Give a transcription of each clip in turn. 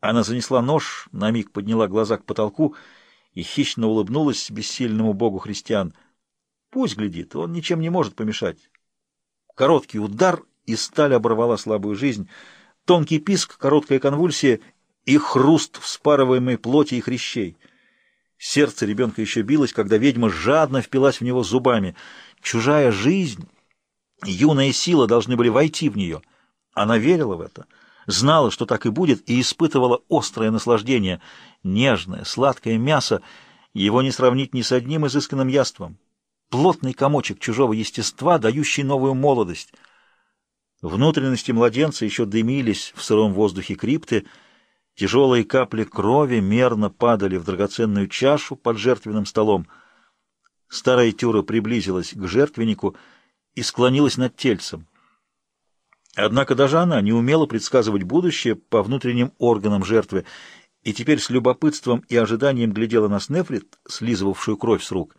Она занесла нож, на миг подняла глаза к потолку и хищно улыбнулась бессильному богу христиан. Пусть глядит, он ничем не может помешать. Короткий удар, и сталь оборвала слабую жизнь. Тонкий писк, короткая конвульсия и хруст вспарываемой плоти и хрящей. Сердце ребенка еще билось, когда ведьма жадно впилась в него зубами. Чужая жизнь, юная сила должны были войти в нее. Она верила в это, знала, что так и будет, и испытывала острое наслаждение. Нежное, сладкое мясо, его не сравнить ни с одним изысканным яством. Плотный комочек чужого естества, дающий новую молодость. Внутренности младенца еще дымились в сыром воздухе крипты, Тяжелые капли крови мерно падали в драгоценную чашу под жертвенным столом. Старая Тюра приблизилась к жертвеннику и склонилась над тельцем. Однако даже она не умела предсказывать будущее по внутренним органам жертвы, и теперь с любопытством и ожиданием глядела на Снефрит, слизывавшую кровь с рук.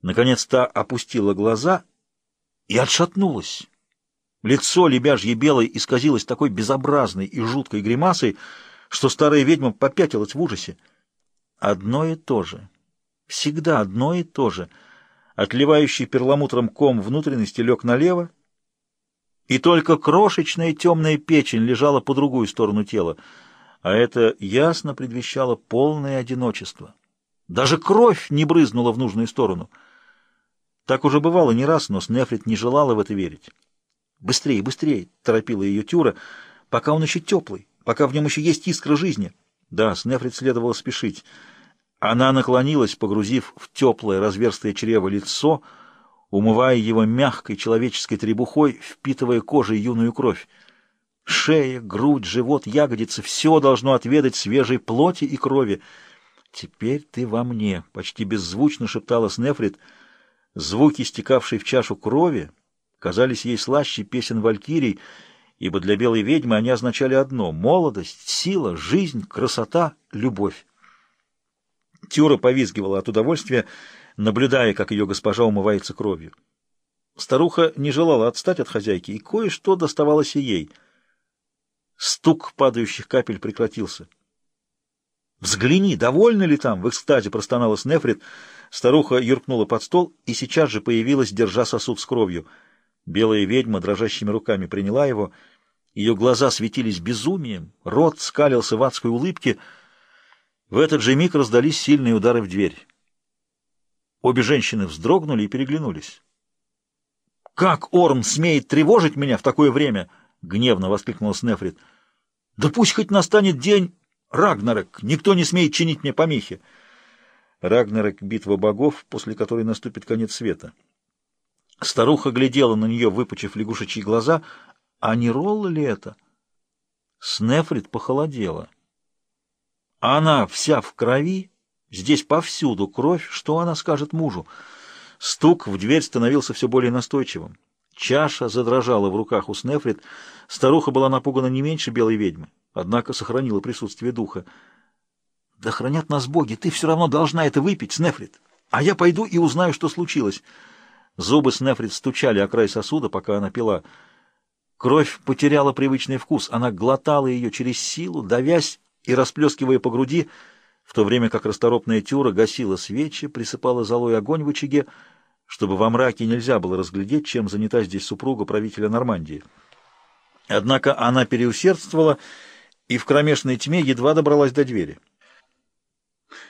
Наконец та опустила глаза и отшатнулась. Лицо лебяжье белое исказилось такой безобразной и жуткой гримасой, что старая ведьма попятилась в ужасе. Одно и то же. Всегда одно и то же. Отливающий перламутром ком внутренности лег налево, и только крошечная темная печень лежала по другую сторону тела, а это ясно предвещало полное одиночество. Даже кровь не брызнула в нужную сторону. Так уже бывало не раз, но Снефрит не желала в это верить. «Быстрее, быстрее!» — торопила ее Тюра, пока он еще теплый пока в нем еще есть искра жизни. Да, Снефрит следовало спешить. Она наклонилась, погрузив в теплое разверстое чрево лицо, умывая его мягкой человеческой требухой, впитывая кожей юную кровь. Шея, грудь, живот, ягодицы — все должно отведать свежей плоти и крови. «Теперь ты во мне», — почти беззвучно шептала Снефрит. Звуки, стекавшие в чашу крови, казались ей слаще песен валькирий, ибо для белой ведьмы они означали одно — молодость, сила, жизнь, красота, любовь. Тюра повизгивала от удовольствия, наблюдая, как ее госпожа умывается кровью. Старуха не желала отстать от хозяйки, и кое-что доставалось и ей. Стук падающих капель прекратился. «Взгляни, довольна ли там?» — в экстазе простонала Снефрит. Старуха юркнула под стол и сейчас же появилась, держа сосуд с кровью. Белая ведьма дрожащими руками приняла его — ее глаза светились безумием, рот скалился в адской улыбке. В этот же миг раздались сильные удары в дверь. Обе женщины вздрогнули и переглянулись. «Как Орм смеет тревожить меня в такое время?» — гневно воскликнул Снефрит. «Да пусть хоть настанет день Рагнарок, никто не смеет чинить мне помехи». Рагнарок — битва богов, после которой наступит конец света. Старуха глядела на нее, выпучив лягушечьи глаза, а не Ролла ли это? Снефрит похолодела. Она вся в крови, здесь повсюду кровь, что она скажет мужу? Стук в дверь становился все более настойчивым. Чаша задрожала в руках у Снефрит. Старуха была напугана не меньше белой ведьмы, однако сохранила присутствие духа. «Да хранят нас боги, ты все равно должна это выпить, Снефрит, а я пойду и узнаю, что случилось». Зубы Снефрит стучали о край сосуда, пока она пила. Кровь потеряла привычный вкус, она глотала ее через силу, давясь и расплескивая по груди, в то время как расторопная тюра гасила свечи, присыпала золой огонь в очаге, чтобы во мраке нельзя было разглядеть, чем занята здесь супруга правителя Нормандии. Однако она переусердствовала и в кромешной тьме едва добралась до двери.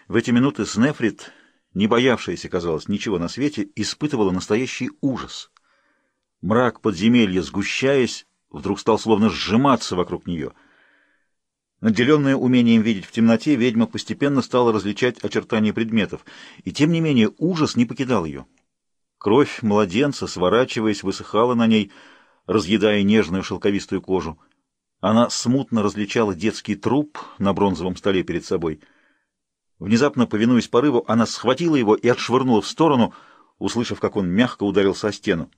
В эти минуты Снефрит, не боявшаяся, казалось, ничего на свете, испытывала настоящий ужас — Мрак подземелья, сгущаясь, вдруг стал словно сжиматься вокруг нее. Наделенная умением видеть в темноте, ведьма постепенно стала различать очертания предметов, и тем не менее ужас не покидал ее. Кровь младенца, сворачиваясь, высыхала на ней, разъедая нежную шелковистую кожу. Она смутно различала детский труп на бронзовом столе перед собой. Внезапно, повинуясь порыву, она схватила его и отшвырнула в сторону, услышав, как он мягко ударился о стену.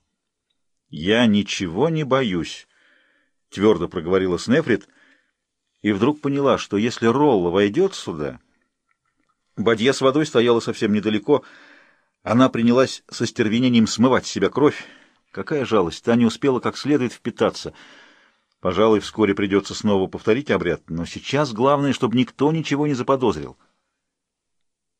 «Я ничего не боюсь», — твердо проговорила Снефрит, и вдруг поняла, что если Ролла войдет сюда... Бадья с водой стояла совсем недалеко. Она принялась со стервенением смывать с себя кровь. Какая жалость, та не успела как следует впитаться. Пожалуй, вскоре придется снова повторить обряд, но сейчас главное, чтобы никто ничего не заподозрил.